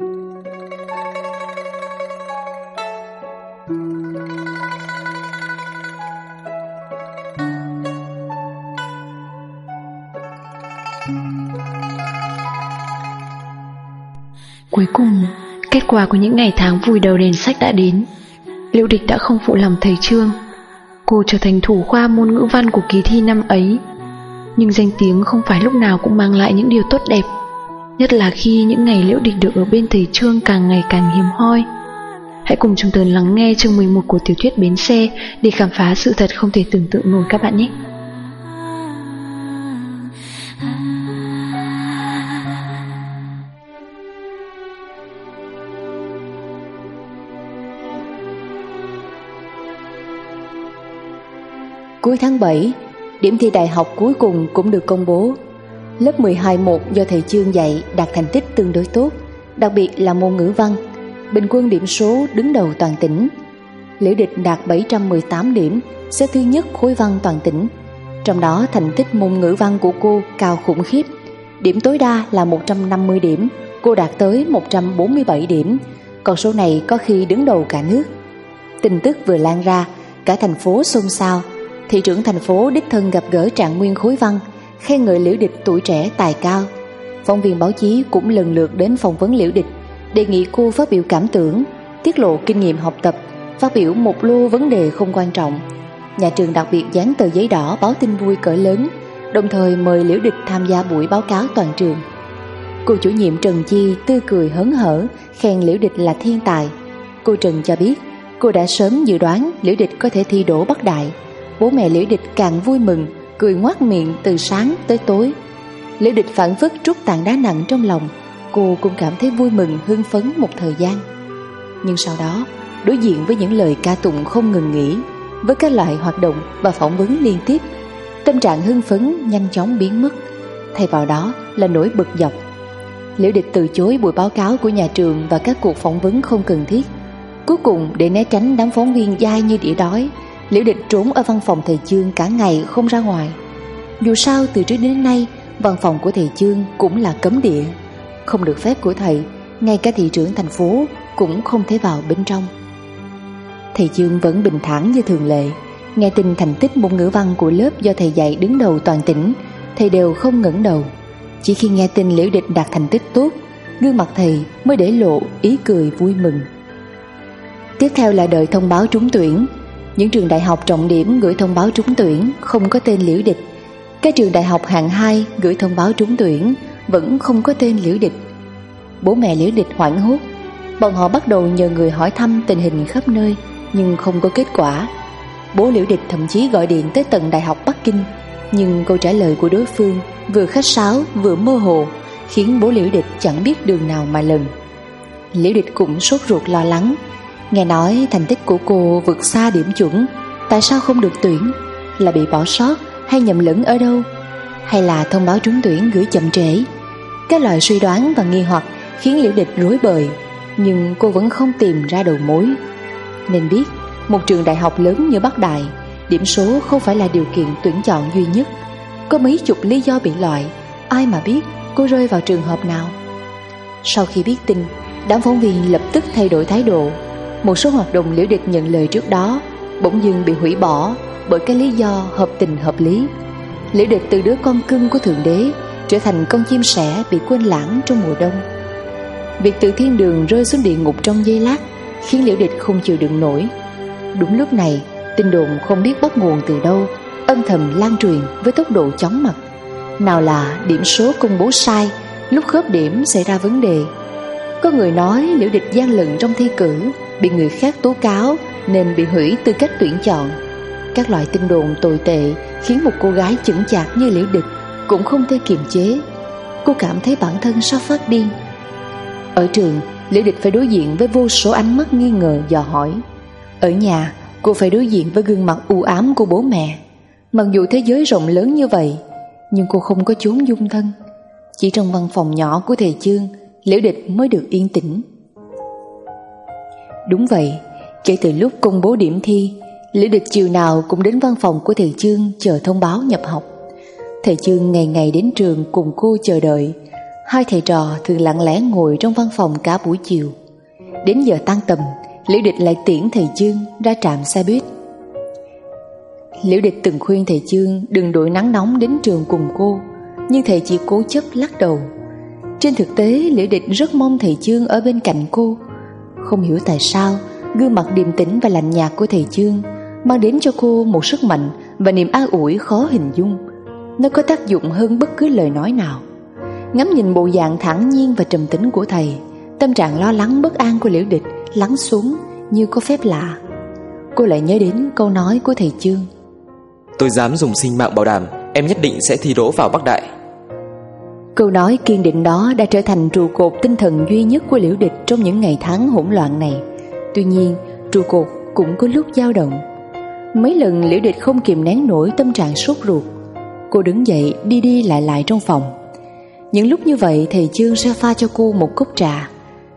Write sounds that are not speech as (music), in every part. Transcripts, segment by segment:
Cuối cùng, kết quả của những ngày tháng vùi đầu đèn sách đã đến. Liễu Địch đã không phụ lòng thầy Trương. Cô trở thành thủ khoa môn ngữ văn của kỳ thi năm ấy. Nhưng danh tiếng không phải lúc nào cũng mang lại những điều tốt đẹp. Nhất là khi những ngày Liễu Địch được ở bên thầy Trương càng ngày càng hiếm hoi. Hãy cùng chúng tôi lắng nghe chương 11 của tiểu thuyết Bến Xe để khám phá sự thật không thể tưởng tượng nổi các bạn nhé. Cuối tháng 7, điểm thi đại học cuối cùng cũng được công bố. Lớp 12-1 do thầy Chương dạy đạt thành tích tương đối tốt, đặc biệt là môn ngữ văn. Bình quân điểm số đứng đầu toàn tỉnh. Liễu Địch đạt 718 điểm, xếp thứ nhất khối văn toàn tỉnh. Trong đó thành tích môn ngữ văn của cô cao khủng khiếp. Điểm tối đa là 150 điểm, cô đạt tới 147 điểm. Còn số này có khi đứng đầu cả nước. Tin tức vừa lan ra, cả thành phố xôn xao thị trưởng thành phố đích thân gặp gỡ trạng nguyên khối văn, khen ngợi liễu địch tuổi trẻ tài cao. Phóng viên báo chí cũng lần lượt đến phỏng vấn liễu địch, đề nghị cô phát biểu cảm tưởng, tiết lộ kinh nghiệm học tập, phát biểu một lô vấn đề không quan trọng. Nhà trường đặc biệt dán tờ giấy đỏ báo tin vui cỡ lớn, đồng thời mời liễu địch tham gia buổi báo cáo toàn trường. Cô chủ nhiệm Trần Chi tươi cười hớn hở, khen liễu địch là thiên tài. Cô Trần cho biết, cô đã sớm dự đoán liễu địch có thể thi đỗ Bắc Đại, bố mẹ Liễu Địch càng vui mừng, cười ngoác miệng từ sáng tới tối. Liễu Địch phản phất trút tảng đá nặng trong lòng, cô cũng cảm thấy vui mừng hưng phấn một thời gian. Nhưng sau đó, đối diện với những lời ca tụng không ngừng nghỉ, với các loại hoạt động và phỏng vấn liên tiếp, tâm trạng hưng phấn nhanh chóng biến mất, thay vào đó là nỗi bực dọc. Liễu Địch từ chối buổi báo cáo của nhà trường và các cuộc phỏng vấn không cần thiết. Cuối cùng để né tránh đám phóng viên dai như đĩa đói, Liễu Địch trốn ở văn phòng thầy Chương cả ngày không ra ngoài. Dù sao từ trước đến nay, văn phòng của thầy Chương cũng là cấm địa. Không được phép của thầy, ngay cả thị trưởng thành phố cũng không thể vào bên trong. Thầy Chương vẫn bình thản như thường lệ. Nghe tin thành tích môn ngữ văn của lớp do thầy dạy đứng đầu toàn tỉnh, thầy đều không ngẩng đầu. Chỉ khi nghe tin Liễu Địch đạt thành tích tốt, gương mặt thầy mới để lộ ý cười vui mừng. Tiếp theo là đợi thông báo trúng tuyển những trường đại học trọng điểm gửi thông báo trúng tuyển không có tên liễu địch. Các trường đại học hạng 2 gửi thông báo trúng tuyển vẫn không có tên liễu địch. Bố mẹ liễu địch hoảng hốt. Bọn họ bắt đầu nhờ người hỏi thăm tình hình khắp nơi, nhưng không có kết quả. Bố liễu địch thậm chí gọi điện tới tận Đại học Bắc Kinh, nhưng câu trả lời của đối phương vừa khách sáo vừa mơ hồ, khiến bố liễu địch chẳng biết đường nào mà lần. Liễu địch cũng sốt ruột lo lắng Nghe nói thành tích của cô vượt xa điểm chuẩn, Tại sao không được tuyển? Là bị bỏ sót hay nhầm lẫn ở đâu? Hay là thông báo trúng tuyển gửi chậm trễ? Các loại suy đoán và nghi hoặc Khiến liễu địch rối bời, Nhưng cô vẫn không tìm ra đầu mối. Nên biết, Một trường đại học lớn như Bắc Đại, Điểm số không phải là điều kiện tuyển chọn duy nhất. Có mấy chục lý do bị loại, Ai mà biết cô rơi vào trường hợp nào. Sau khi biết tin, Đám phóng viên lập tức thay đổi thái độ một số hoạt động liễu địch nhận lời trước đó bỗng dưng bị hủy bỏ bởi cái lý do hợp tình hợp lý. Liễu địch từ đứa con cưng của Thượng Đế trở thành con chim sẻ bị quên lãng trong mùa đông. Việc từ thiên đường rơi xuống địa ngục trong giây lát khiến liễu địch không chịu đựng nổi. Đúng lúc này, tin đồn không biết bắt nguồn từ đâu, âm thầm lan truyền với tốc độ chóng mặt. Nào là điểm số công bố sai, lúc khớp điểm xảy ra vấn đề. Có người nói liễu địch gian lận trong thi cử, bị người khác tố cáo nên bị hủy tư cách tuyển chọn. Các loại tin đồn tồi tệ khiến một cô gái chững chạc như liễu địch cũng không thể kiềm chế. Cô cảm thấy bản thân sắp phát điên. Ở trường, liễu địch phải đối diện với vô số ánh mắt nghi ngờ dò hỏi. Ở nhà, cô phải đối diện với gương mặt u ám của bố mẹ. Mặc dù thế giới rộng lớn như vậy, nhưng cô không có chốn dung thân. Chỉ trong văn phòng nhỏ của thầy Chương, liễu địch mới được yên tĩnh. Đúng vậy, kể từ lúc công bố điểm thi, Lý Địch chiều nào cũng đến văn phòng của thầy Chương chờ thông báo nhập học. Thầy Chương ngày ngày đến trường cùng cô chờ đợi. Hai thầy trò thường lặng lẽ ngồi trong văn phòng cả buổi chiều Đến giờ tan tầm Liễu địch lại tiễn thầy chương ra trạm xe buýt Liễu địch từng khuyên thầy chương Đừng đội nắng nóng đến trường cùng cô Nhưng thầy chỉ cố chấp lắc đầu Trên thực tế Liễu địch rất mong thầy chương ở bên cạnh cô không hiểu tại sao, Gương mặt điềm tĩnh và lạnh nhạt của thầy chương Mang đến cho cô một sức mạnh Và niềm an ủi khó hình dung. Nó có tác dụng hơn bất cứ lời nói nào. Ngắm nhìn bộ dạng thẳng nhiên và trầm tĩnh của thầy, Tâm trạng lo lắng bất an của liễu địch Lắng xuống như có phép lạ. Cô lại nhớ đến câu nói của thầy Trương Tôi dám dùng sinh mạng bảo đảm, Em nhất định sẽ thi đỗ vào Bắc Đại. Câu nói kiên định đó đã trở thành trụ cột tinh thần duy nhất của liễu địch trong những ngày tháng hỗn loạn này. Tuy nhiên, trụ cột cũng có lúc dao động. Mấy lần liễu địch không kìm nén nổi tâm trạng sốt ruột. Cô đứng dậy đi đi lại lại trong phòng. Những lúc như vậy thầy Trương sẽ pha cho cô một cốc trà.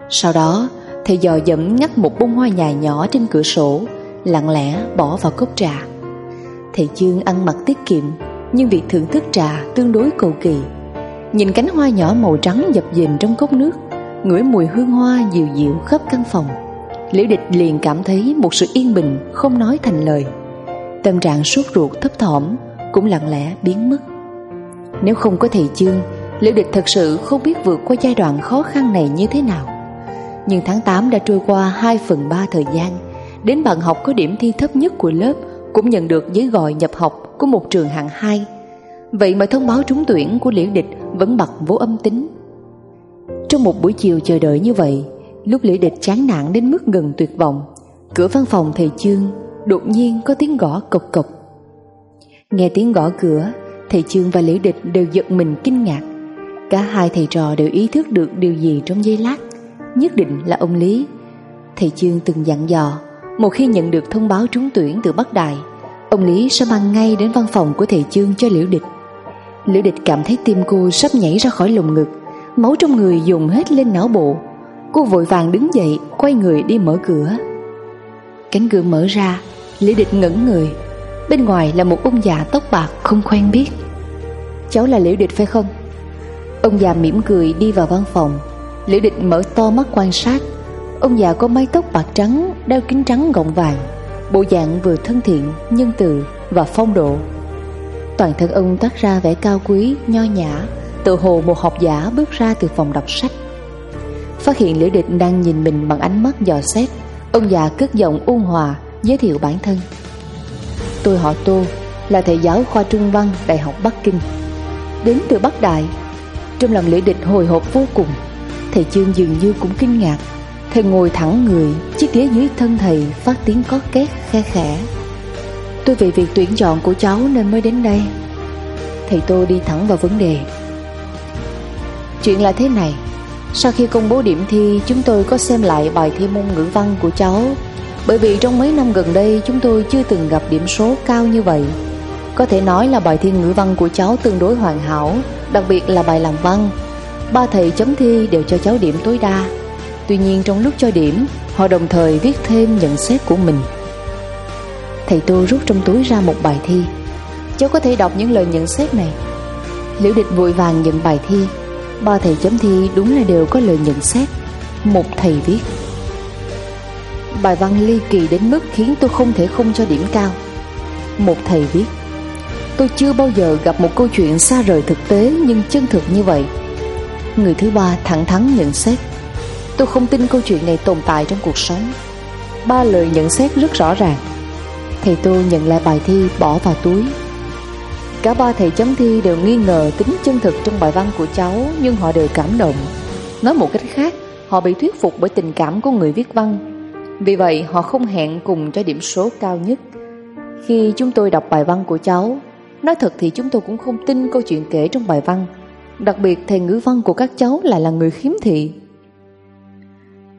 Sau đó, thầy dò dẫm ngắt một bông hoa nhài nhỏ trên cửa sổ, lặng lẽ bỏ vào cốc trà. Thầy Trương ăn mặc tiết kiệm, nhưng việc thưởng thức trà tương đối cầu kỳ. Nhìn cánh hoa nhỏ màu trắng dập dềnh trong cốc nước, ngửi mùi hương hoa dịu dịu khắp căn phòng. Liễu địch liền cảm thấy một sự yên bình không nói thành lời. Tâm trạng sốt ruột thấp thỏm cũng lặng lẽ biến mất. Nếu không có thầy chương Liễu địch thật sự không biết vượt qua giai đoạn khó khăn này như thế nào. Nhưng tháng 8 đã trôi qua 2 phần 3 thời gian, đến bạn học có điểm thi thấp nhất của lớp cũng nhận được giấy gọi nhập học của một trường hạng 2. Vậy mà thông báo trúng tuyển của Liễu Địch vẫn bật vô âm tính. Trong một buổi chiều chờ đợi như vậy, lúc Liễu Địch chán nản đến mức gần tuyệt vọng, cửa văn phòng thầy Chương đột nhiên có tiếng gõ cộc cộc. Nghe tiếng gõ cửa, thầy Chương và Liễu Địch đều giật mình kinh ngạc. Cả hai thầy trò đều ý thức được điều gì trong giây lát, nhất định là ông Lý. Thầy Chương từng dặn dò, một khi nhận được thông báo trúng tuyển từ Bắc đài ông Lý sẽ mang ngay đến văn phòng của thầy Chương cho Liễu Địch. Liễu Địch cảm thấy tim cô sắp nhảy ra khỏi lồng ngực, máu trong người dùng hết lên não bộ. Cô vội vàng đứng dậy, quay người đi mở cửa. Cánh cửa mở ra, Liễu Địch ngẩn người. Bên ngoài là một ông già tóc bạc không quen biết. Cháu là Liễu Địch phải không? Ông già mỉm cười đi vào văn phòng. Liễu Địch mở to mắt quan sát Ông già có mái tóc bạc trắng, đeo kính trắng gọng vàng, bộ dạng vừa thân thiện, nhân từ và phong độ. Toàn thân ông toát ra vẻ cao quý, nho nhã, tự hồ một học giả bước ra từ phòng đọc sách. Phát hiện Liễu Địch đang nhìn mình bằng ánh mắt dò xét, ông già cất giọng ôn hòa giới thiệu bản thân. Tôi họ Tô, là thầy giáo khoa Trung văn Đại học Bắc Kinh. Đến từ Bắc Đại, trong lòng Liễu Địch hồi hộp vô cùng. Thầy trương dường như cũng kinh ngạc Thầy ngồi thẳng người Chiếc ghế dưới thân thầy phát tiếng có két khe khẽ Tôi vì việc tuyển chọn của cháu nên mới đến đây. Thầy Tô đi thẳng vào vấn đề. Chuyện là thế này, Sau khi công bố điểm thi, Chúng tôi có xem lại bài thi môn ngữ văn của cháu. Bởi vì trong mấy năm gần đây, Chúng tôi chưa từng gặp điểm số cao như vậy. Có thể nói là bài thi ngữ văn của cháu tương đối hoàn hảo, Đặc biệt là bài làm văn. Ba thầy chấm thi đều cho cháu điểm tối đa. Tuy nhiên trong lúc cho điểm, Họ đồng thời viết thêm nhận xét của mình. Thầy tôi rút trong túi ra một bài thi. Cháu có thể đọc những lời nhận xét này. Liễu địch vội vàng nhận bài thi. Ba thầy chấm thi đúng là đều có lời nhận xét. Một thầy viết, Bài văn ly kỳ đến mức khiến tôi không thể không cho điểm cao. Một thầy viết, Tôi chưa bao giờ gặp một câu chuyện xa rời thực tế nhưng chân thực như vậy. Người thứ ba thẳng thắn nhận xét, Tôi không tin câu chuyện này tồn tại trong cuộc sống. Ba lời nhận xét rất rõ ràng. Thầy tôi nhận lại bài thi bỏ vào túi. Cả ba thầy chấm thi đều nghi ngờ tính chân thực trong bài văn của cháu, Nhưng họ đều cảm động. Nói một cách khác, Họ bị thuyết phục bởi tình cảm của người viết văn. Vì vậy, họ không hẹn cùng cho điểm số cao nhất. Khi chúng tôi đọc bài văn của cháu, Nói thật thì chúng tôi cũng không tin câu chuyện kể trong bài văn. Đặc biệt, thầy ngữ văn của các cháu lại là người khiếm thị.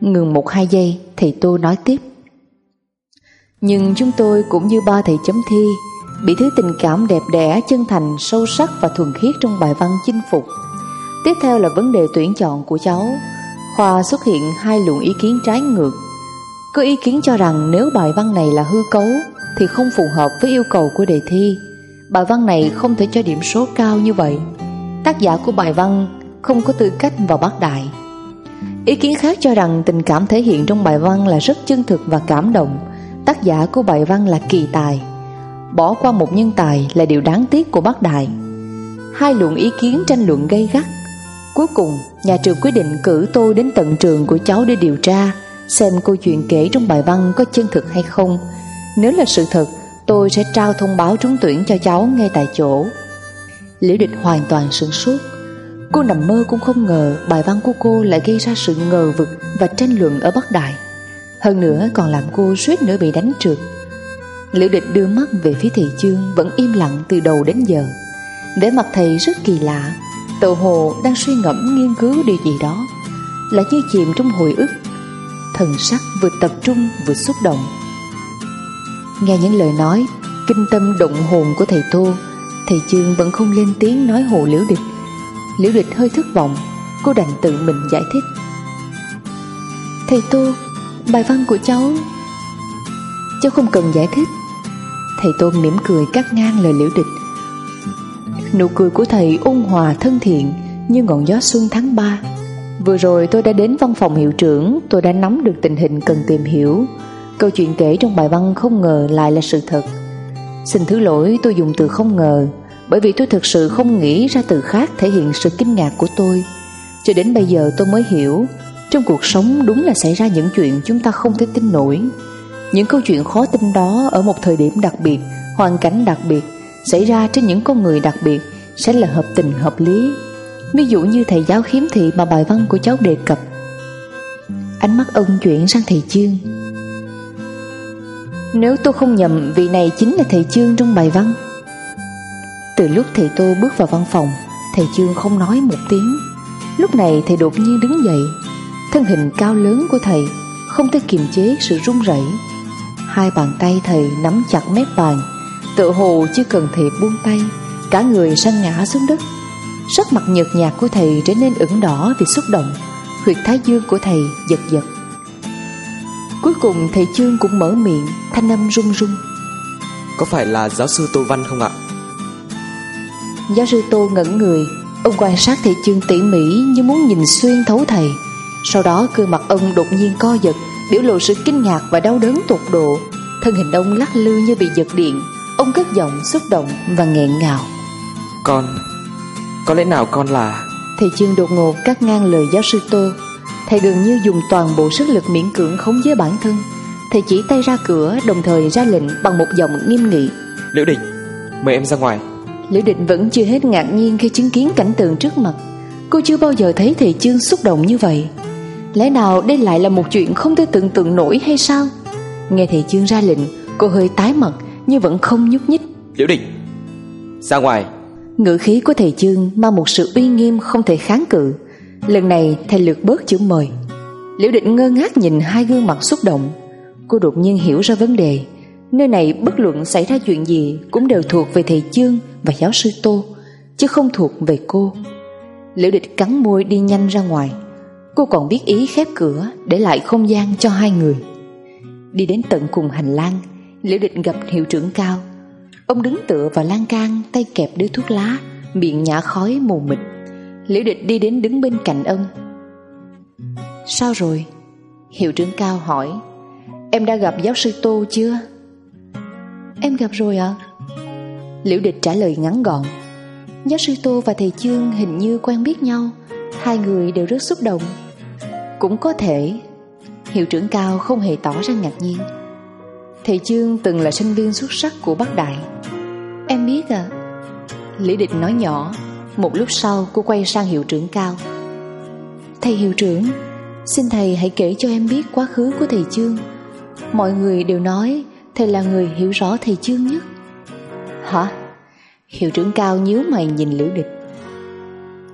Ngừng một hai giây, Thầy Tô nói tiếp. Nhưng chúng tôi cũng như ba thầy chấm thi Bị thứ tình cảm đẹp đẽ, chân thành, sâu sắc và thuần khiết trong bài văn chinh phục. Tiếp theo là vấn đề tuyển chọn của cháu. Khoa xuất hiện hai luồng ý kiến trái ngược. Có ý kiến cho rằng nếu bài văn này là hư cấu Thì không phù hợp với yêu cầu của đề thi. Bài văn này không thể cho điểm số cao như vậy. Tác giả của bài văn không có tư cách vào bác Đại. Ý kiến khác cho rằng tình cảm thể hiện trong bài văn là rất chân thực và cảm động, tác giả của bài văn là kỳ tài. Bỏ qua một nhân tài là điều đáng tiếc của Bắc Đại. Hai luận ý kiến tranh luận gây gắt. Cuối cùng, nhà trường quyết định cử tôi đến tận trường của cháu để điều tra, xem câu chuyện kể trong bài văn có chân thực hay không. Nếu là sự thật, tôi sẽ trao thông báo trúng tuyển cho cháu ngay tại chỗ. Liễu địch hoàn toàn sửng sốt. Cô nằm mơ cũng không ngờ bài văn của cô lại gây ra sự ngờ vực và tranh luận ở Bắc Đại. Hơn nữa còn làm cô suýt nữa bị đánh trượt. Liễu địch đưa mắt về phía thầy chương vẫn im lặng từ đầu đến giờ. Vẻ mặt thầy rất kỳ lạ, tự hồ đang suy ngẫm nghiên cứu điều gì đó, là như chìm trong hồi ức. Thần sắc vừa tập trung vừa xúc động. Nghe những lời nói kinh tâm động hồn của thầy Tô, thầy chương vẫn không lên tiếng nói hồ liễu địch. Liễu địch hơi thất vọng, cô đành tự mình giải thích. Thầy Tô, bài văn của cháu... Cháu không cần giải thích. Thầy tôn mỉm cười cắt ngang lời liễu địch. Nụ cười của thầy ôn hòa thân thiện như ngọn gió xuân tháng 3. Vừa rồi tôi đã đến văn phòng hiệu trưởng, tôi đã nắm được tình hình cần tìm hiểu. Câu chuyện kể trong bài văn không ngờ lại là sự thật. Xin thứ lỗi tôi dùng từ không ngờ, bởi vì tôi thực sự không nghĩ ra từ khác thể hiện sự kinh ngạc của tôi. Cho đến bây giờ tôi mới hiểu, trong cuộc sống đúng là xảy ra những chuyện chúng ta không thể tin nổi. Những câu chuyện khó tin đó ở một thời điểm đặc biệt, hoàn cảnh đặc biệt, xảy ra trên những con người đặc biệt sẽ là hợp tình hợp lý. Ví dụ như thầy giáo khiếm thị mà bài văn của cháu đề cập. Ánh mắt ông chuyển sang thầy chương. Nếu tôi không nhầm, vị này chính là thầy chương trong bài văn. Từ lúc thầy tôi bước vào văn phòng, thầy chương không nói một tiếng. Lúc này thầy đột nhiên đứng dậy, thân hình cao lớn của thầy không thể kiềm chế sự run rẩy. Hai bàn tay thầy nắm chặt mép bàn, tự hồ chưa cần thầy buông tay, cả người săn ngã xuống đất. Sắc mặt nhợt nhạt của thầy trở nên ửng đỏ vì xúc động, huyệt thái dương của thầy giật giật. Cuối cùng thầy Chương cũng mở miệng, thanh âm run run. Có phải là giáo sư Tô Văn không ạ? Giáo sư Tô ngẩn người, ông quan sát thầy Chương tỉ mỉ như muốn nhìn xuyên thấu thầy. Sau đó gương mặt ông đột nhiên co giật, biểu lộ sự kinh ngạc và đau đớn tột độ. Thân hình ông lắc lư như bị giật điện, ông cất giọng xúc động và nghẹn ngào. Con, có lẽ nào con là... Thầy Chương đột ngột cắt ngang lời giáo sư Tô. Thầy gần như dùng toàn bộ sức lực miễn cưỡng khống chế bản thân. Thầy chỉ tay ra cửa đồng thời ra lệnh bằng một giọng nghiêm nghị. Liễu Định, mời em ra ngoài. Liễu Định vẫn chưa hết ngạc nhiên khi chứng kiến cảnh tượng trước mặt. Cô chưa bao giờ thấy thầy Chương xúc động như vậy Lẽ nào đây lại là một chuyện không thể tưởng tượng nổi hay sao? Nghe thầy Chương ra lệnh Cô hơi tái mặt nhưng vẫn không nhúc nhích. Liễu Định, ra ngoài. Ngữ khí của thầy Chương mang một sự uy nghiêm không thể kháng cự. Lần này thầy lượt bớt chữ mời. Liễu định ngơ ngác nhìn hai gương mặt xúc động. Cô đột nhiên hiểu ra vấn đề. Nơi này bất luận xảy ra chuyện gì Cũng đều thuộc về thầy Chương và giáo sư Tô Chứ không thuộc về cô. Liễu địch cắn môi đi nhanh ra ngoài Cô còn biết ý khép cửa Để lại không gian cho hai người. Đi đến tận cùng hành lang, Liễu địch gặp hiệu trưởng cao. Ông đứng tựa vào lan can, Tay kẹp đứa thuốc lá, Miệng nhả khói mù mịt. Liễu địch đi đến đứng bên cạnh ông. Sao rồi? Hiệu trưởng cao hỏi. Em đã gặp giáo sư Tô chưa? Em gặp rồi ạ. Liễu địch trả lời ngắn gọn. Giáo sư Tô và thầy Chương hình như quen biết nhau. Hai người đều rất xúc động. Cũng có thể, Hiệu trưởng cao không hề tỏ ra ngạc nhiên. Thầy Chương từng là sinh viên xuất sắc của Bắc Đại. Em biết à Lý Địch nói nhỏ, Một lúc sau cô quay sang hiệu trưởng cao. Thầy hiệu trưởng, Xin thầy hãy kể cho em biết quá khứ của thầy Chương. Mọi người đều nói Thầy là người hiểu rõ thầy Chương nhất. Hả? Hiệu trưởng cao nhíu mày nhìn Liễu Địch.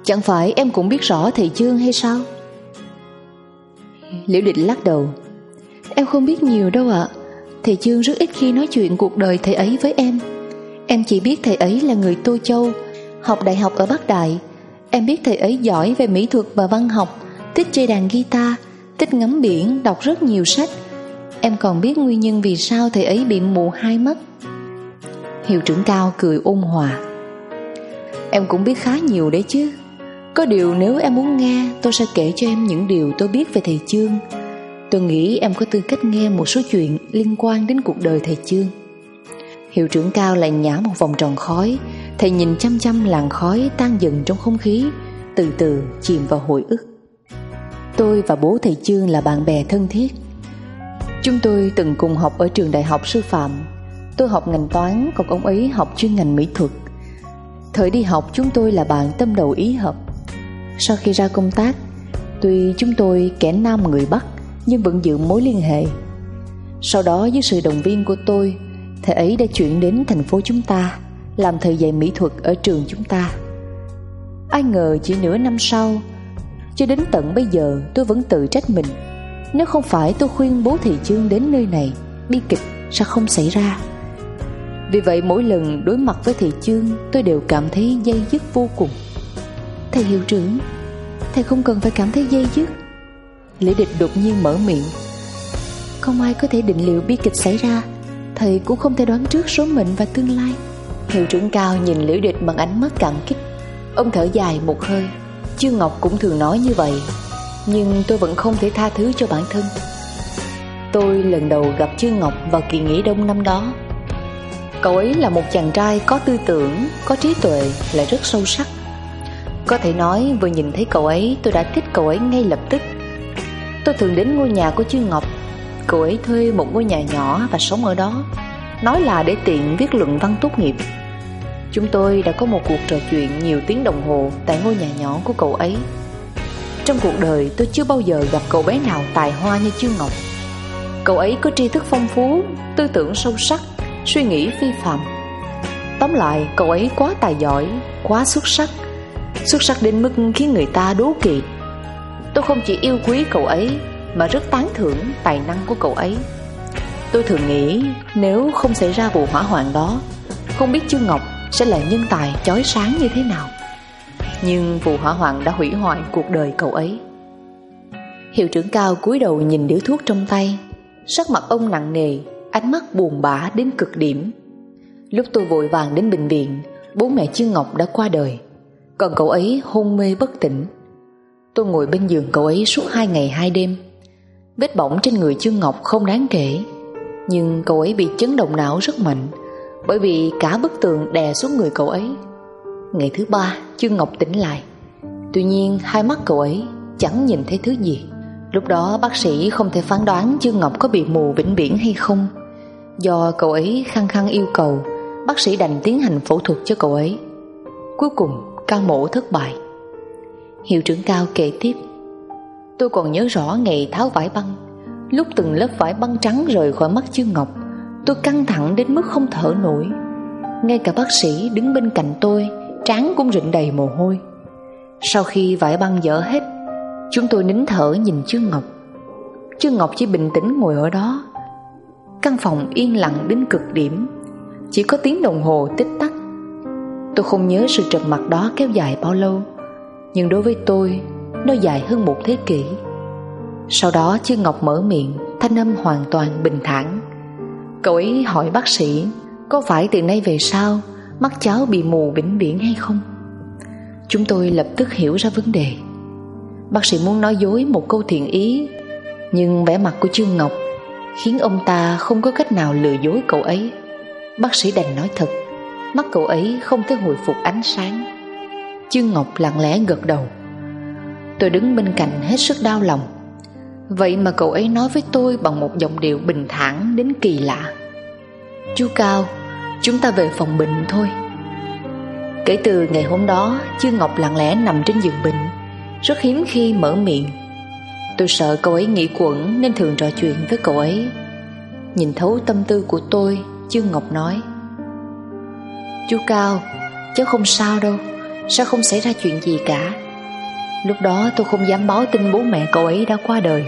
Chẳng phải em cũng biết rõ thầy Chương hay sao? Liễu Địch lắc đầu. Em không biết nhiều đâu ạ. Thầy Chương rất ít khi nói chuyện cuộc đời thầy ấy với em. Em chỉ biết thầy ấy là người Tô Châu Học đại học ở Bắc Đại. Em biết thầy ấy giỏi về mỹ thuật và văn học Thích chơi đàn guitar Thích ngắm biển, đọc rất nhiều sách. Em còn biết nguyên nhân vì sao thầy ấy bị mù hai mắt. Hiệu trưởng cao cười ôn hòa. Em cũng biết khá nhiều đấy chứ. Có điều nếu em muốn nghe, Tôi sẽ kể cho em những điều tôi biết về thầy Chương. Tôi nghĩ em có tư cách nghe một số chuyện liên quan đến cuộc đời thầy Chương. Hiệu trưởng cao lại nhả một vòng tròn khói. Thầy nhìn chăm chăm làn khói tan dần trong không khí, Từ từ chìm vào hồi ức. Tôi và bố thầy Chương là bạn bè thân thiết. Chúng tôi từng cùng học ở trường đại học sư phạm. Tôi học ngành toán, Còn ông ấy học chuyên ngành mỹ thuật. Thời đi học, chúng tôi là bạn tâm đầu ý hợp. Sau khi ra công tác, Tuy chúng tôi kẻ nam người Bắc Nhưng vẫn giữ mối liên hệ. Sau đó dưới sự động viên của tôi, Thầy ấy đã chuyển đến thành phố chúng ta, Làm thầy dạy mỹ thuật ở trường chúng ta. Ai ngờ chỉ nửa năm sau, Cho đến tận bây giờ tôi vẫn tự trách mình. Nếu không phải tôi khuyên bố thầy Chương đến nơi này, Bi kịch sẽ không xảy ra. Vì vậy mỗi lần đối mặt với thầy Chương, Tôi đều cảm thấy dây dứt vô cùng. Thầy hiệu trưởng Thầy không cần phải cảm thấy dây dứt. Lễ địch đột nhiên mở miệng. Không ai có thể định liệu bi kịch xảy ra. Thầy cũng không thể đoán trước số mệnh và tương lai. Hiệu trưởng cao nhìn liễu địch bằng ánh mắt cạn kích. Ông thở dài một hơi. Chương Ngọc cũng thường nói như vậy. Nhưng tôi vẫn không thể tha thứ cho bản thân. Tôi lần đầu gặp Chương Ngọc vào kỳ nghỉ đông năm đó. Cậu ấy là một chàng trai có tư tưởng, có trí tuệ, lại rất sâu sắc có thể nói vừa nhìn thấy cậu ấy tôi đã thích cậu ấy ngay lập tức. Tôi thường đến ngôi nhà của Chương Ngọc. Cậu ấy thuê một ngôi nhà nhỏ và sống ở đó. Nói là để tiện viết luận văn tốt nghiệp. Chúng tôi đã có một cuộc trò chuyện nhiều tiếng đồng hồ Tại ngôi nhà nhỏ của cậu ấy. Trong cuộc đời tôi chưa bao giờ gặp cậu bé nào tài hoa như Trương Ngọc. Cậu ấy có tri thức phong phú, tư tưởng sâu sắc, suy nghĩ phi phạm. Tóm lại cậu ấy quá tài giỏi, quá xuất sắc. Xuất sắc đến mức khiến người ta đố kỵ Tôi không chỉ yêu quý cậu ấy mà rất tán thưởng tài năng của cậu ấy. Tôi thường nghĩ nếu không xảy ra vụ hỏa hoạn đó, không biết Trương Ngọc sẽ là nhân tài chói sáng như thế nào. Nhưng vụ hỏa hoạn đã hủy hoại cuộc đời cậu ấy. Hiệu trưởng cao cúi đầu nhìn điếu thuốc trong tay, sắc mặt ông nặng nề, ánh mắt buồn bã đến cực điểm. Lúc tôi vội vàng đến bệnh viện, bố mẹ Trương Ngọc đã qua đời, còn cậu ấy hôn mê bất tỉnh. Tôi ngồi bên giường cậu ấy suốt hai ngày hai đêm. Vết bỏng trên người Trương Ngọc không đáng kể, Nhưng cậu ấy bị chấn động não rất mạnh, Bởi vì cả bức tường đè xuống người cậu ấy. Ngày thứ ba, Trương Ngọc tỉnh lại. Tuy nhiên, hai mắt cậu ấy chẳng nhìn thấy thứ gì. Lúc đó, bác sĩ không thể phán đoán Trương Ngọc có bị mù vĩnh viễn hay không. Do cậu ấy khăng khăng yêu cầu, Bác sĩ đành tiến hành phẫu thuật cho cậu ấy. Cuối cùng Căn mộ thất bại. Hiệu trưởng cao kể tiếp, Tôi còn nhớ rõ ngày tháo vải băng. Lúc từng lớp vải băng trắng rời khỏi mắt Chương Ngọc, Tôi căng thẳng đến mức không thở nổi. Ngay cả bác sĩ đứng bên cạnh tôi, Trán cũng rịn đầy mồ hôi. Sau khi vải băng dở hết, Chúng tôi nín thở nhìn Chương Ngọc. Chương Ngọc chỉ bình tĩnh ngồi ở đó. Căn phòng yên lặng đến cực điểm, Chỉ có tiếng đồng hồ tích tắc. Tôi không nhớ sự trầm mặc đó kéo dài bao lâu, Nhưng đối với tôi, nó dài hơn một thế kỷ. Sau đó Chương Ngọc mở miệng, Thanh âm hoàn toàn bình thản. Cậu ấy hỏi bác sĩ, Có phải từ nay về sau, Mắt cháu bị mù vĩnh viễn hay không? Chúng tôi lập tức hiểu ra vấn đề. Bác sĩ muốn nói dối một câu thiện ý, Nhưng vẻ mặt của Trương Ngọc Khiến ông ta không có cách nào lừa dối cậu ấy. Bác sĩ đành nói thật. Mắt cậu ấy không thể hồi phục ánh sáng. Chương Ngọc lặng lẽ gật đầu. Tôi đứng bên cạnh hết sức đau lòng. Vậy mà cậu ấy nói với tôi bằng một giọng điệu bình thản đến kỳ lạ. Chú Cao, chúng ta về phòng bệnh thôi. Kể từ ngày hôm đó, Chương Ngọc lặng lẽ nằm trên giường bệnh. Rất hiếm khi mở miệng. Tôi sợ cậu ấy nghĩ quẩn nên thường trò chuyện với cậu ấy. Nhìn thấu tâm tư của tôi, Chương Ngọc nói Chú Cao, cháu không sao đâu Sao không xảy ra chuyện gì cả. Lúc đó tôi không dám báo tin bố mẹ cậu ấy đã qua đời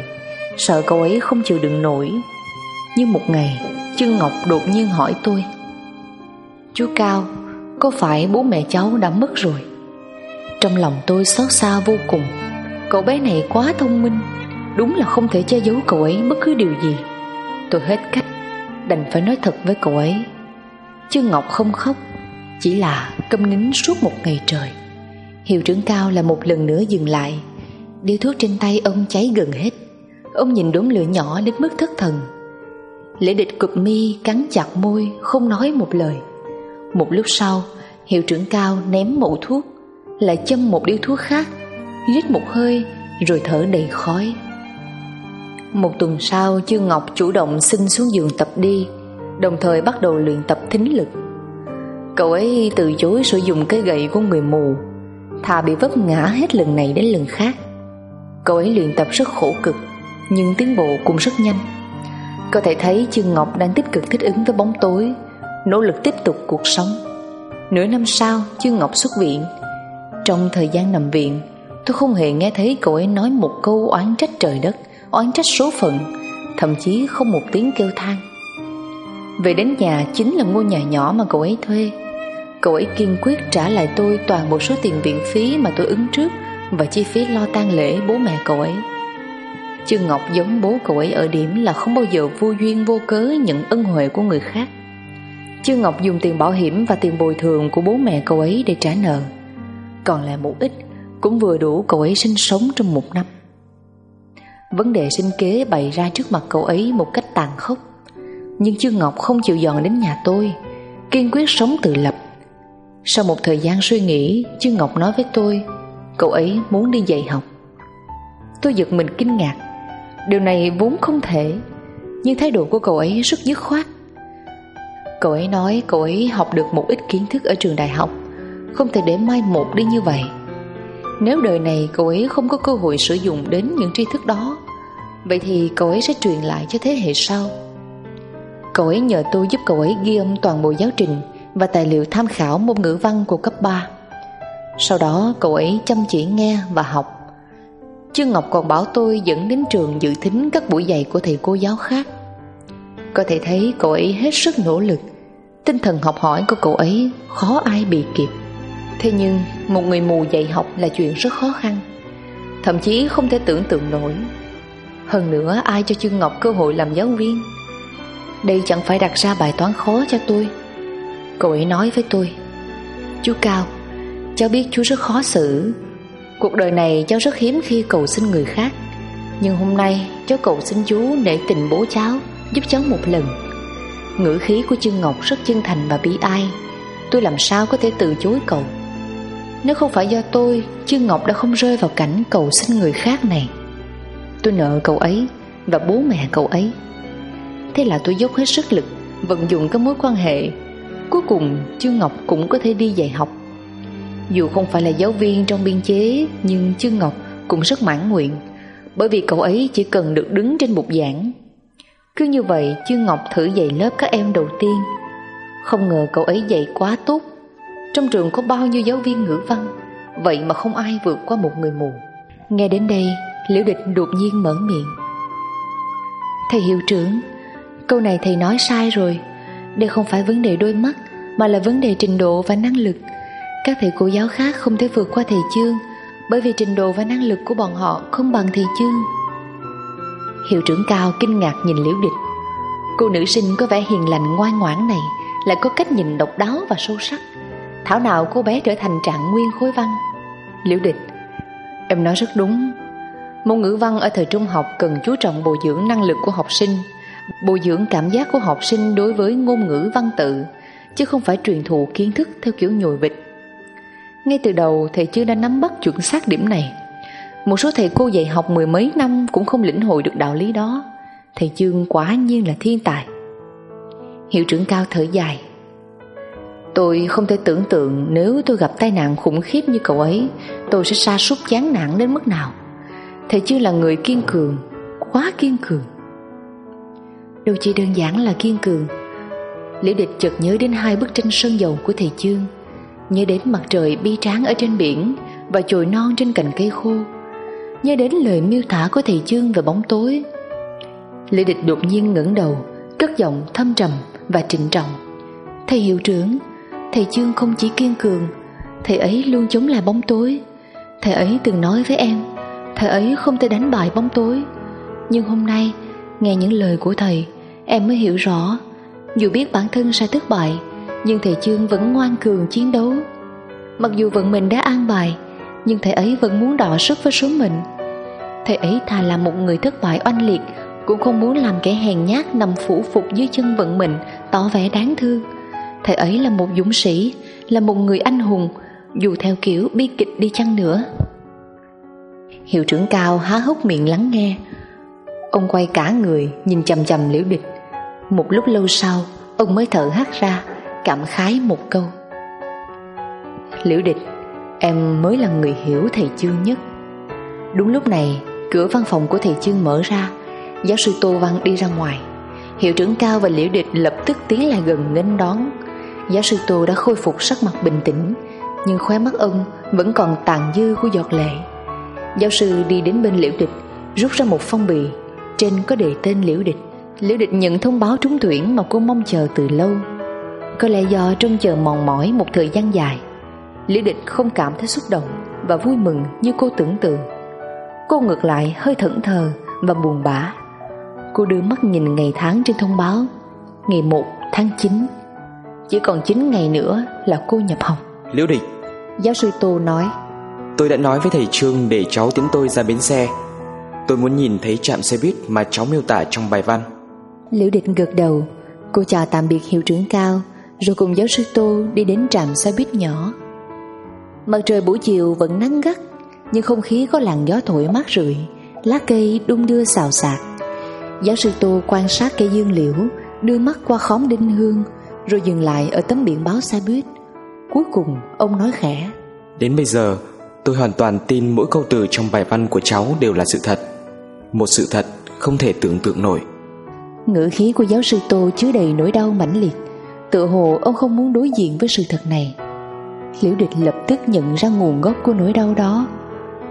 Sợ cậu ấy không chịu đựng nổi. Nhưng một ngày Trương Ngọc đột nhiên hỏi tôi Chú Cao Có phải bố mẹ cháu đã mất rồi? Trong lòng tôi xót xa vô cùng Cậu bé này quá thông minh Đúng là không thể che giấu cậu ấy bất cứ điều gì. Tôi hết cách Đành phải nói thật với cậu ấy. Trương Ngọc không khóc chỉ là câm nín suốt một ngày trời. Hiệu trưởng cao là một lần nữa dừng lại, Điếu thuốc trên tay ông cháy gần hết. Ông nhìn đốm lửa nhỏ đến mức thất thần. Lễ địch cụp mi cắn chặt môi, Không nói một lời. Một lúc sau, Hiệu trưởng cao ném mẫu thuốc, Lại châm một điếu thuốc khác Rít một hơi Rồi thở đầy khói. Một tuần sau, Chương Ngọc chủ động xin xuống giường tập đi, Đồng thời bắt đầu luyện tập thính lực. Cậu ấy từ chối sử dụng cái gậy của người mù. Thà bị vấp ngã hết lần này đến lần khác. Cậu ấy luyện tập rất khổ cực, Nhưng tiến bộ cũng rất nhanh. Có thể thấy Trương Ngọc đang tích cực thích ứng với bóng tối, Nỗ lực tiếp tục cuộc sống. Nửa năm sau, Trương Ngọc xuất viện. Trong thời gian nằm viện, Tôi không hề nghe thấy cậu ấy nói một câu oán trách trời đất, Oán trách số phận, Thậm chí không một tiếng kêu than. Về đến nhà chính là ngôi nhà nhỏ mà cậu ấy thuê Cậu ấy kiên quyết trả lại tôi toàn bộ số tiền viện phí mà tôi ứng trước và chi phí lo tang lễ bố mẹ cậu ấy. Trương Ngọc giống bố cậu ấy ở điểm là không bao giờ vô duyên vô cớ nhận ân huệ của người khác. Trương Ngọc dùng tiền bảo hiểm và tiền bồi thường của bố mẹ cậu ấy để trả nợ. Còn lại một ít cũng vừa đủ cậu ấy sinh sống trong một năm. Vấn đề sinh kế bày ra trước mặt cậu ấy một cách tàn khốc. Nhưng chương Ngọc không chịu dọn đến nhà tôi, kiên quyết sống tự lập. Sau một thời gian suy nghĩ Chương Ngọc nói với tôi Cậu ấy muốn đi dạy học. Tôi giật mình kinh ngạc. Điều này vốn không thể Nhưng thái độ của cậu ấy rất dứt khoát. Cậu ấy nói cậu ấy học được một ít kiến thức ở trường đại học Không thể để mai một đi như vậy. Nếu đời này cậu ấy không có cơ hội sử dụng đến những tri thức đó Vậy thì cậu ấy sẽ truyền lại cho thế hệ sau. Cậu ấy nhờ tôi giúp cậu ấy ghi âm toàn bộ giáo trình và tài liệu tham khảo môn ngữ văn của cấp 3. Sau đó cậu ấy chăm chỉ nghe và học. Trương Ngọc còn bảo tôi dẫn đến trường dự thính các buổi dạy của thầy cô giáo khác. Có thể thấy cậu ấy hết sức nỗ lực, tinh thần học hỏi của cậu ấy khó ai bị kịp. Thế nhưng một người mù dạy học là chuyện rất khó khăn, thậm chí không thể tưởng tượng nổi. Hơn nữa ai cho Trương Ngọc cơ hội làm giáo viên? Đây chẳng phải đặt ra bài toán khó cho tôi. Cậu ấy nói với tôi, Chú Cao, Cháu biết chú rất khó xử. Cuộc đời này cháu rất hiếm khi cầu xin người khác. Nhưng hôm nay cháu cầu xin chú để tình bố cháu Giúp cháu một lần. Ngữ khí của Trương Ngọc rất chân thành và bi ai. Tôi làm sao có thể từ chối cậu? Nếu không phải do tôi, Trương Ngọc đã không rơi vào cảnh cầu xin người khác này. Tôi nợ cậu ấy Và bố mẹ cậu ấy. Thế là tôi dốc hết sức lực, Vận dụng các mối quan hệ. Cuối cùng Trương Ngọc cũng có thể đi dạy học. Dù không phải là giáo viên trong biên chế, Nhưng Trương Ngọc cũng rất mãn nguyện, Bởi vì cậu ấy chỉ cần được đứng trên bục giảng. Cứ như vậy Trương Ngọc thử dạy lớp các em đầu tiên. Không ngờ cậu ấy dạy quá tốt. Trong trường có bao nhiêu giáo viên ngữ văn, Vậy mà không ai vượt qua một người mù. Nghe đến đây, Liễu địch đột nhiên mở miệng. Thầy hiệu trưởng Câu này thầy nói sai rồi. Đây không phải vấn đề đôi mắt, Mà là vấn đề trình độ và năng lực. Các thầy cô giáo khác không thể vượt qua thầy chương, Bởi vì trình độ và năng lực của bọn họ Không bằng thầy chương. Hiệu trưởng cao kinh ngạc nhìn liễu địch. Cô nữ sinh có vẻ hiền lành ngoan ngoãn này, Lại có cách nhìn độc đáo và sâu sắc. Thảo nào cô bé trở thành trạng nguyên khối văn? Liễu địch. Em nói rất đúng. Môn ngữ văn ở thời trung học cần chú trọng bồi dưỡng năng lực của học sinh bồi dưỡng cảm giác của học sinh đối với ngôn ngữ văn tự, chứ không phải truyền thụ kiến thức theo kiểu nhồi vịt. Ngay từ đầu thầy chưa đã nắm bắt chuẩn xác điểm này. Một số thầy cô dạy học mười mấy năm cũng không lĩnh hội được đạo lý đó. Thầy chương quả nhiên là thiên tài. Hiệu trưởng cao thở dài. Tôi không thể tưởng tượng nếu tôi gặp tai nạn khủng khiếp như cậu ấy, tôi sẽ sa sút chán nản đến mức nào. Thầy chưa là người kiên cường, quá kiên cường đâu chỉ đơn giản là kiên cường. Liễu địch chợt nhớ đến hai bức tranh sơn dầu của thầy chương, nhớ đến mặt trời bi tráng ở trên biển và chồi non trên cành cây khô, nhớ đến lời miêu tả của thầy chương về bóng tối. Liễu địch đột nhiên ngẩng đầu, cất giọng thâm trầm và trịnh trọng. Thầy hiệu trưởng, thầy chương không chỉ kiên cường, thầy ấy luôn chống lại bóng tối. Thầy ấy từng nói với em, thầy ấy không thể đánh bại bóng tối. Nhưng hôm nay Nghe những lời của thầy, Em mới hiểu rõ. Dù biết bản thân sẽ thất bại, Nhưng thầy Chương vẫn ngoan cường chiến đấu. Mặc dù vận mình đã an bài, Nhưng thầy ấy vẫn muốn đọ sức với số mệnh. Thầy ấy thà là một người thất bại oanh liệt, Cũng không muốn làm kẻ hèn nhát nằm phủ phục dưới chân vận mệnh, Tỏ vẻ đáng thương. Thầy ấy là một dũng sĩ, Là một người anh hùng, Dù theo kiểu bi kịch đi chăng nữa. Hiệu trưởng cao há hốc miệng lắng nghe. Ông quay cả người, Nhìn chầm chầm liễu địch. Một lúc lâu sau, Ông mới thở hắt ra, Cảm khái một câu. Liễu địch, Em mới là người hiểu thầy chương nhất. Đúng lúc này, Cửa văn phòng của thầy chương mở ra, Giáo sư Tô Văn đi ra ngoài. Hiệu trưởng Cao và Liễu Địch lập tức tiến lại gần nghênh đón. Giáo sư Tô đã khôi phục sắc mặt bình tĩnh, Nhưng khóe mắt ông vẫn còn tàn dư của giọt lệ. Giáo sư đi đến bên Liễu Địch, Rút ra một phong bì trên có đề tên Liễu Địch. Liễu Địch nhận thông báo trúng tuyển mà cô mong chờ từ lâu. Có lẽ do trông chờ mòn mỏi một thời gian dài Liễu Địch không cảm thấy xúc động Và vui mừng như cô tưởng tượng. Cô ngược lại hơi thẫn thờ và buồn bã. Cô đưa mắt nhìn ngày tháng trên thông báo. Ngày 1 tháng 9 Chỉ còn 9 ngày nữa là cô nhập học. Liễu Địch. Giáo sư Tô nói Tôi đã nói với thầy Trương để cháu tiến tôi ra bến xe Tôi muốn nhìn thấy trạm xe buýt mà cháu miêu tả trong bài văn. Liễu Địch gật đầu. Cô chào tạm biệt hiệu trưởng cao Rồi cùng giáo sư Tô đi đến trạm xe buýt nhỏ. Mặt trời buổi chiều vẫn nắng gắt Nhưng không khí có làn gió thổi mát rượi Lá cây đung đưa xào xạc. Giáo sư Tô quan sát cây dương liễu Đưa mắt qua khóm đinh hương Rồi dừng lại ở tấm biển báo xe buýt. Cuối cùng ông nói khẽ. Đến bây giờ tôi hoàn toàn tin mỗi câu từ trong bài văn của cháu đều là sự thật Một sự thật không thể tưởng tượng nổi. Ngữ khí của giáo sư Tô chứa đầy nỗi đau mãnh liệt. Tự hồ ông không muốn đối diện với sự thật này. Liễu địch lập tức nhận ra nguồn gốc của nỗi đau đó.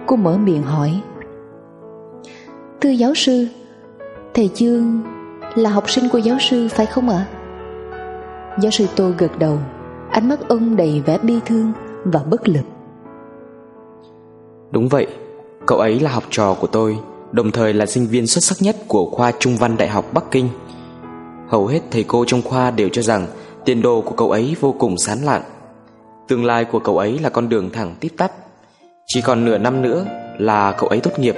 Cô mở miệng hỏi Thưa giáo sư Thầy Dương là học sinh của giáo sư phải không ạ? Giáo sư Tô gật đầu Ánh mắt ông đầy vẻ bi thương và bất lực. Đúng vậy Cậu ấy là học trò của tôi Đồng thời là sinh viên xuất sắc nhất của khoa Trung văn Đại học Bắc Kinh. Hầu hết thầy cô trong khoa đều cho rằng Tiền đồ của cậu ấy vô cùng sán lạn. Tương lai của cậu ấy là con đường thẳng tít tắp. Chỉ còn nửa năm nữa là cậu ấy tốt nghiệp.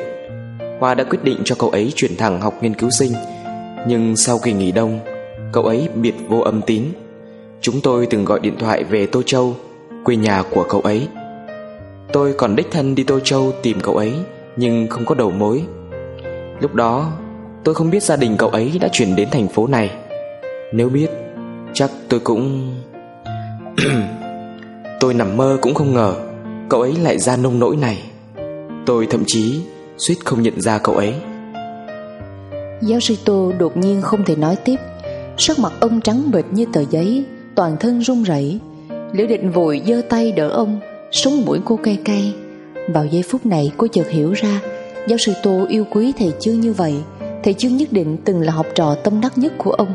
Khoa đã quyết định cho cậu ấy chuyển thẳng học nghiên cứu sinh. Nhưng sau kỳ nghỉ đông, Cậu ấy biệt vô âm tín. Chúng tôi từng gọi điện thoại về Tô Châu, Quê nhà của cậu ấy. Tôi còn đích thân đi Tô Châu tìm cậu ấy, Nhưng không có đầu mối. Lúc đó, tôi không biết gia đình cậu ấy đã chuyển đến thành phố này. Nếu biết, Chắc tôi cũng (clears throat) Tôi nằm mơ cũng không ngờ Cậu ấy lại ra nông nỗi này. Tôi thậm chí suýt không nhận ra cậu ấy. Giáo sư Tô đột nhiên không thể nói tiếp. Sắc mặt ông trắng bệch như tờ giấy, Toàn thân run rẩy. Liễu định vội giơ tay đỡ ông, Sống mũi cô cay cay. Vào giây phút này, cô chợt hiểu ra Giáo sư Tô yêu quý thầy chương như vậy Thầy chương nhất định từng là học trò tâm đắc nhất của ông.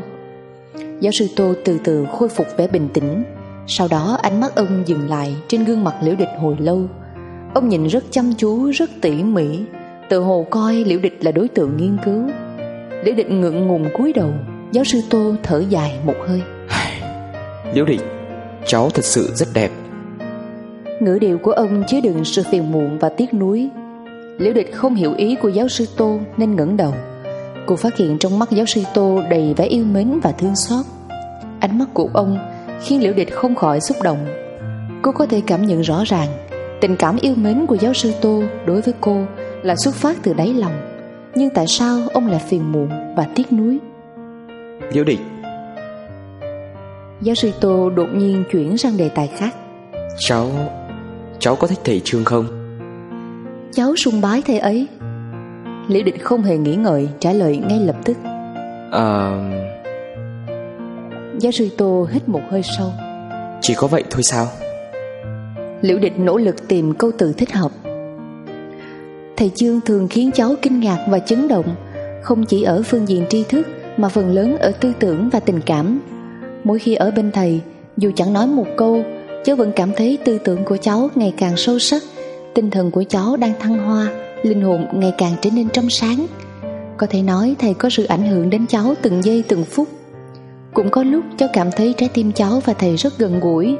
Giáo sư Tô từ từ khôi phục vẻ bình tĩnh. Sau đó ánh mắt ông dừng lại Trên gương mặt liễu địch hồi lâu. Ông nhìn rất chăm chú, rất tỉ mỉ Tự hồ coi liễu địch là đối tượng nghiên cứu. Liễu địch ngượng ngùng cúi đầu Giáo sư Tô thở dài một hơi. Liễu địch Cháu thật sự rất đẹp. Ngữ điệu của ông chứa đựng sự phiền muộn và tiếc nuối Liễu địch không hiểu ý của giáo sư Tô Nên ngẩng đầu. Cô phát hiện trong mắt giáo sư Tô đầy vẻ yêu mến và thương xót. Ánh mắt của ông khiến Liễu địch không khỏi xúc động. Cô có thể cảm nhận rõ ràng Tình cảm yêu mến của giáo sư Tô đối với cô là xuất phát từ đáy lòng. Nhưng tại sao ông lại phiền muộn và tiếc nuối? Liễu địch. Giáo sư Tô đột nhiên chuyển sang đề tài khác. Cháu Cháu có thích thầy Trương không Cháu sùng bái thầy ấy. Liễu định không hề nghĩ ngợi Trả lời ngay lập tức. À Giáo sư Tô hít một hơi sâu. Chỉ có vậy thôi sao? Liễu địch nỗ lực tìm câu từ thích hợp. Thầy Chương thường khiến cháu kinh ngạc và chấn động Không chỉ ở phương diện tri thức Mà phần lớn ở tư tưởng và tình cảm. Mỗi khi ở bên thầy Dù chẳng nói một câu Cháu vẫn cảm thấy tư tưởng của cháu ngày càng sâu sắc Tinh thần của cháu đang thăng hoa, Linh hồn ngày càng trở nên trong sáng. Có thể nói thầy có sự ảnh hưởng đến cháu từng giây từng phút. Cũng có lúc cháu cảm thấy trái tim cháu và thầy rất gần gũi,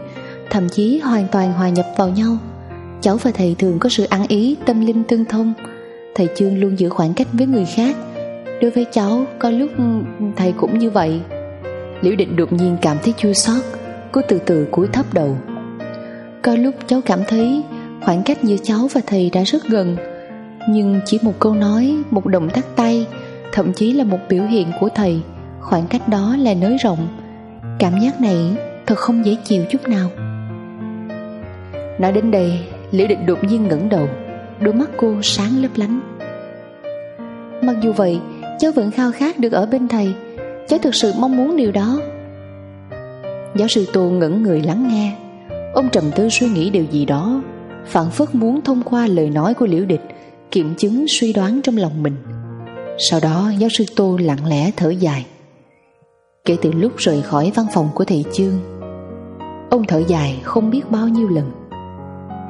Thậm chí hoàn toàn hòa nhập vào nhau. Cháu và thầy thường có sự ăn ý, Tâm linh tương thông. Thầy Chương luôn giữ khoảng cách với người khác. Đối với cháu, có lúc thầy cũng như vậy. Liễu định đột nhiên cảm thấy chua xót Cô từ từ cúi thấp đầu. Có lúc cháu cảm thấy Khoảng cách giữa cháu và thầy đã rất gần. Nhưng chỉ một câu nói, Một động tác tay, Thậm chí là một biểu hiện của thầy, Khoảng cách đó là nới rộng. Cảm giác này thật không dễ chịu chút nào. Nói đến đây Liễu định đột nhiên ngẩng đầu, Đôi mắt cô sáng lấp lánh. Mặc dù vậy, Cháu vẫn khao khát được ở bên thầy. Cháu thực sự mong muốn điều đó. Giáo sư Tô ngẩn người lắng nghe. Ông trầm tư suy nghĩ điều gì đó. Phản phất muốn thông qua lời nói của Liễu Địch Kiểm chứng suy đoán trong lòng mình. Sau đó, giáo sư Tô lặng lẽ thở dài. Kể từ lúc rời khỏi văn phòng của thầy Chương, Ông thở dài không biết bao nhiêu lần.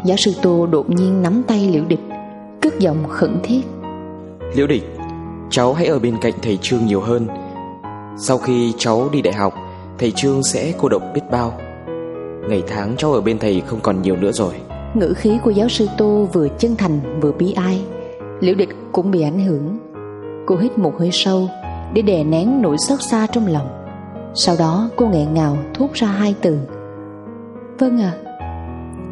Giáo sư Tô đột nhiên nắm tay Liễu Địch, Cất giọng khẩn thiết. Liễu Địch, Cháu hãy ở bên cạnh thầy Trương nhiều hơn. Sau khi cháu đi đại học, Thầy Trương sẽ cô độc biết bao. Ngày tháng cháu ở bên thầy không còn nhiều nữa rồi. Ngữ khí của giáo sư Tô vừa chân thành vừa bi ai. Liễu địch cũng bị ảnh hưởng. Cô hít một hơi sâu Để đè nén nỗi xót xa trong lòng. Sau đó, cô nghẹn ngào thốt ra hai từ. Vâng ạ.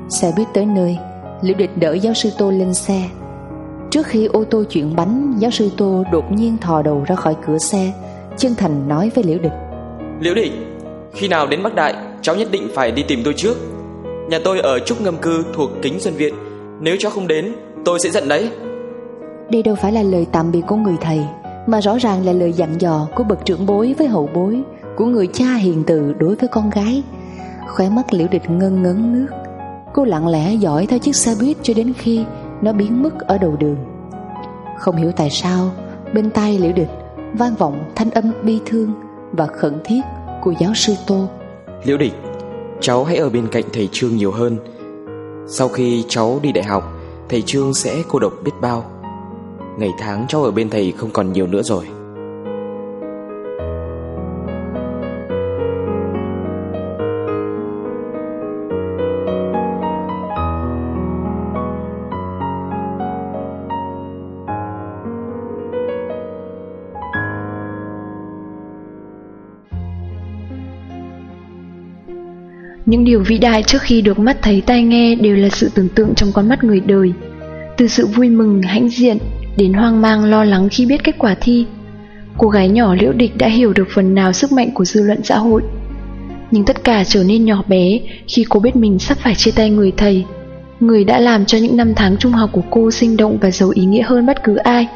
Xe buýt tới nơi, Liễu địch đỡ giáo sư Tô lên xe. Trước khi ô tô chuyển bánh, Giáo sư Tô đột nhiên thò đầu ra khỏi cửa xe, Chân thành nói với Liễu Địch. Liễu Địch, Khi nào đến Bắc Đại, Cháu nhất định phải đi tìm tôi trước. Nhà tôi ở Trúc Ngâm Cư thuộc Kính Xuân Viện. Nếu cháu không đến tôi sẽ giận đấy. Đây đâu phải là lời tạm biệt của người thầy Mà rõ ràng là lời dặn dò Của bậc trưởng bối với hậu bối Của người cha hiền từ đối với con gái. Khóe mắt Liễu Địch ngân ngấn nước. Cô lặng lẽ dõi theo chiếc xe buýt cho đến khi nó biến mất ở đầu đường. Không hiểu tại sao Bên tai liễu địch vang vọng thanh âm bi thương Và khẩn thiết của giáo sư Tô. Liễu địch Cháu hãy ở bên cạnh thầy Trương nhiều hơn. Sau khi cháu đi đại học, Thầy Trương sẽ cô độc biết bao. Ngày tháng cháu ở bên thầy không còn nhiều nữa rồi. Điều vĩ đại trước khi được mắt thấy tai nghe đều là sự tưởng tượng trong con mắt người đời. Từ sự vui mừng, hãnh diện đến hoang mang lo lắng khi biết kết quả thi. Cô gái nhỏ liễu địch đã hiểu được phần nào sức mạnh của dư luận xã hội. Nhưng tất cả trở nên nhỏ bé khi cô biết mình sắp phải chia tay người thầy, người đã làm cho những năm tháng trung học của cô sinh động và giàu ý nghĩa hơn bất cứ ai.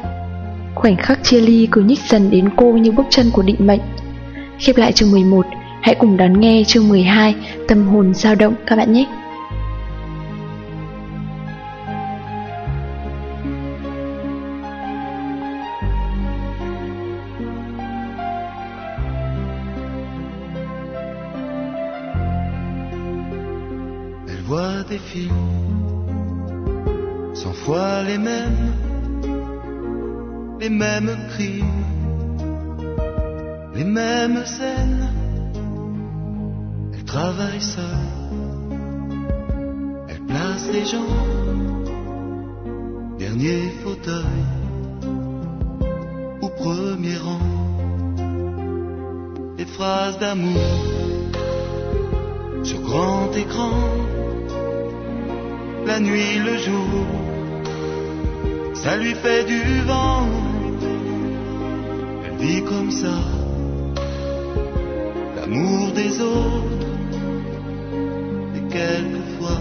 Khoảnh khắc chia ly cứ nhích dần đến cô như bước chân của định mệnh. Khép lại chương 11, Hãy cùng đón nghe chương 12 Tâm hồn dao động, các bạn nhé. Voit des films Cent fois les mêmes Les mêmes crimes Les mêmes scènes travaille seule. Elle place les gens, dernier fauteuil. Au premier rang. Des phrases d'amour. Sur grand écran, la nuit, le jour, ça lui fait du vent. Elle vit comme ça, l'amour des autres quelquefois,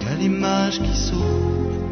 y l'image qui saute.